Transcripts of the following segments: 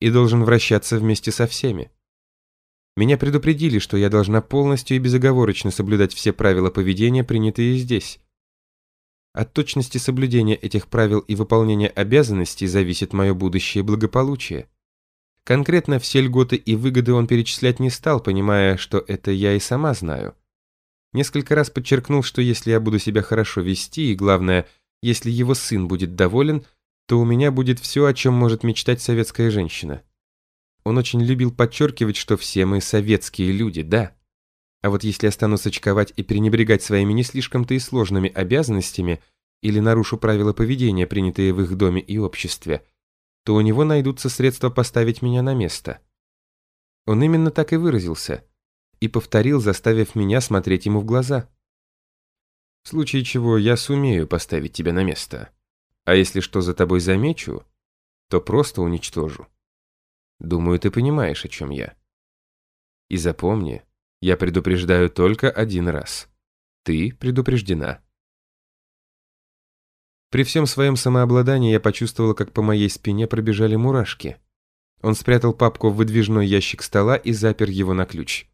и должен вращаться вместе со всеми. Меня предупредили, что я должна полностью и безоговорочно соблюдать все правила поведения, принятые здесь. От точности соблюдения этих правил и выполнения обязанностей зависит мое будущее благополучие. Конкретно все льготы и выгоды он перечислять не стал, понимая, что это я и сама знаю. Несколько раз подчеркнул, что если я буду себя хорошо вести, и главное, если его сын будет доволен, то у меня будет все, о чем может мечтать советская женщина. Он очень любил подчеркивать, что все мы советские люди, да. А вот если я стану сочковать и пренебрегать своими не слишком-то и сложными обязанностями или нарушу правила поведения, принятые в их доме и обществе, то у него найдутся средства поставить меня на место. Он именно так и выразился. И повторил, заставив меня смотреть ему в глаза. В случае чего я сумею поставить тебя на место. А если что за тобой замечу, то просто уничтожу. Думаю, ты понимаешь, о чем я. И запомни, я предупреждаю только один раз. Ты предупреждена. При всем своем самообладании я почувствовала, как по моей спине пробежали мурашки. Он спрятал папку в выдвижной ящик стола и запер его на ключ.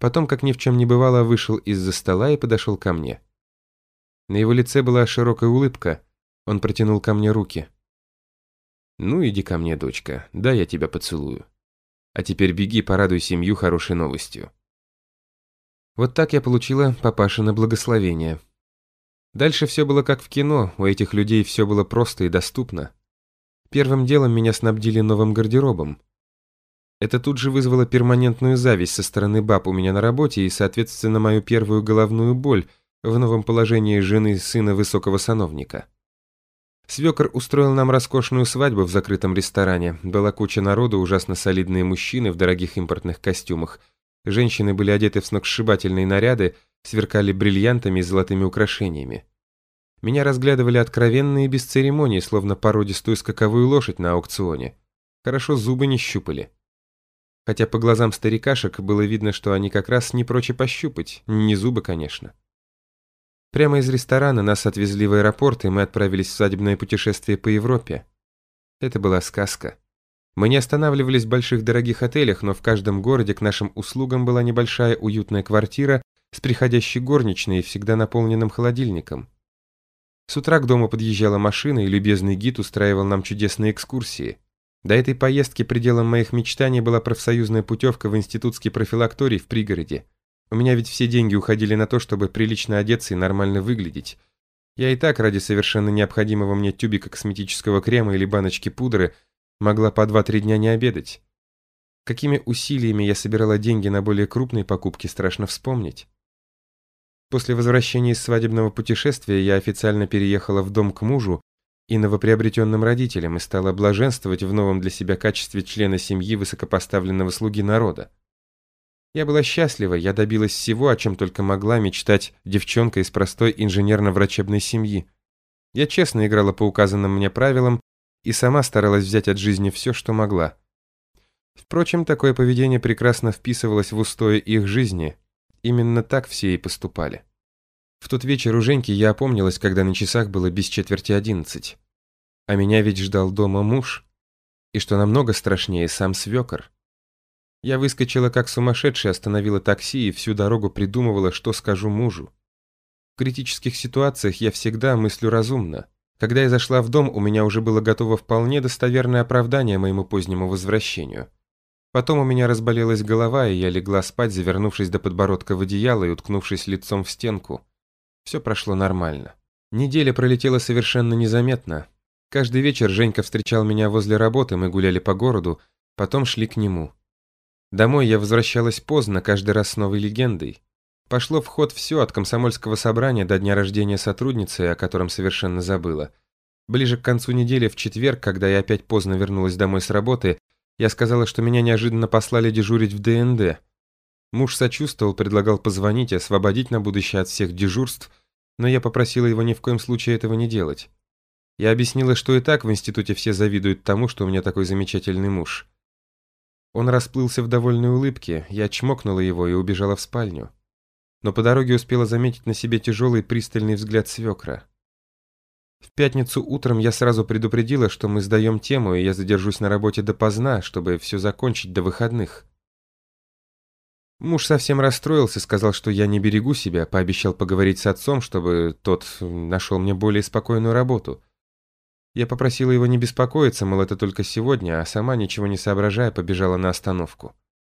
Потом, как ни в чем не бывало, вышел из-за стола и подошел ко мне. На его лице была широкая улыбка. Он протянул ко мне руки. «Ну, иди ко мне, дочка, да я тебя поцелую. А теперь беги, порадуй семью хорошей новостью». Вот так я получила папашино благословение. Дальше все было как в кино, у этих людей все было просто и доступно. Первым делом меня снабдили новым гардеробом. Это тут же вызвало перманентную зависть со стороны баб у меня на работе и, соответственно, мою первую головную боль в новом положении жены сына высокого сановника. Свекор устроил нам роскошную свадьбу в закрытом ресторане. Была куча народу, ужасно солидные мужчины в дорогих импортных костюмах – Женщины были одеты в сногсшибательные наряды, сверкали бриллиантами и золотыми украшениями. Меня разглядывали откровенно и без церемоний, словно породистую скаковую лошадь на аукционе. Хорошо зубы не щупали. Хотя по глазам старикашек было видно, что они как раз не прочь пощупать, не зубы, конечно. Прямо из ресторана нас отвезли в аэропорт, и мы отправились в свадебное путешествие по Европе. Это была сказка. Мы не останавливались в больших дорогих отелях, но в каждом городе к нашим услугам была небольшая уютная квартира с приходящей горничной и всегда наполненным холодильником. С утра к дому подъезжала машина, и любезный гид устраивал нам чудесные экскурсии. До этой поездки пределом моих мечтаний была профсоюзная путевка в институтский профилакторий в пригороде. У меня ведь все деньги уходили на то, чтобы прилично одеться и нормально выглядеть. Я и так ради совершенно необходимого мне тюбика косметического крема или баночки пудры – Могла по два-три дня не обедать. Какими усилиями я собирала деньги на более крупные покупки, страшно вспомнить. После возвращения из свадебного путешествия я официально переехала в дом к мужу и новоприобретенным родителям и стала блаженствовать в новом для себя качестве члена семьи высокопоставленного слуги народа. Я была счастлива, я добилась всего, о чем только могла мечтать девчонка из простой инженерно-врачебной семьи. Я честно играла по указанным мне правилам и сама старалась взять от жизни все, что могла. Впрочем, такое поведение прекрасно вписывалось в устои их жизни. Именно так все и поступали. В тот вечер у Женьки я опомнилась, когда на часах было без четверти одиннадцать. А меня ведь ждал дома муж. И что намного страшнее, сам свекор. Я выскочила как сумасшедшая, остановила такси и всю дорогу придумывала, что скажу мужу. В критических ситуациях я всегда мыслю разумно. Когда я зашла в дом, у меня уже было готово вполне достоверное оправдание моему позднему возвращению. Потом у меня разболелась голова, и я легла спать, завернувшись до подбородка в одеяло и уткнувшись лицом в стенку. Все прошло нормально. Неделя пролетела совершенно незаметно. Каждый вечер Женька встречал меня возле работы, мы гуляли по городу, потом шли к нему. Домой я возвращалась поздно, каждый раз с новой легендой. Пошло в ход все от комсомольского собрания до дня рождения сотрудницы, о котором совершенно забыла. Ближе к концу недели, в четверг, когда я опять поздно вернулась домой с работы, я сказала, что меня неожиданно послали дежурить в ДНД. Муж сочувствовал, предлагал позвонить, освободить на будущее от всех дежурств, но я попросила его ни в коем случае этого не делать. Я объяснила, что и так в институте все завидуют тому, что у меня такой замечательный муж. Он расплылся в довольной улыбке, я чмокнула его и убежала в спальню но по дороге успела заметить на себе тяжелый пристальный взгляд свекра. В пятницу утром я сразу предупредила, что мы сдаем тему, и я задержусь на работе допоздна, чтобы все закончить до выходных. Муж совсем расстроился, сказал, что я не берегу себя, пообещал поговорить с отцом, чтобы тот нашел мне более спокойную работу. Я попросила его не беспокоиться, мол, это только сегодня, а сама, ничего не соображая, побежала на остановку.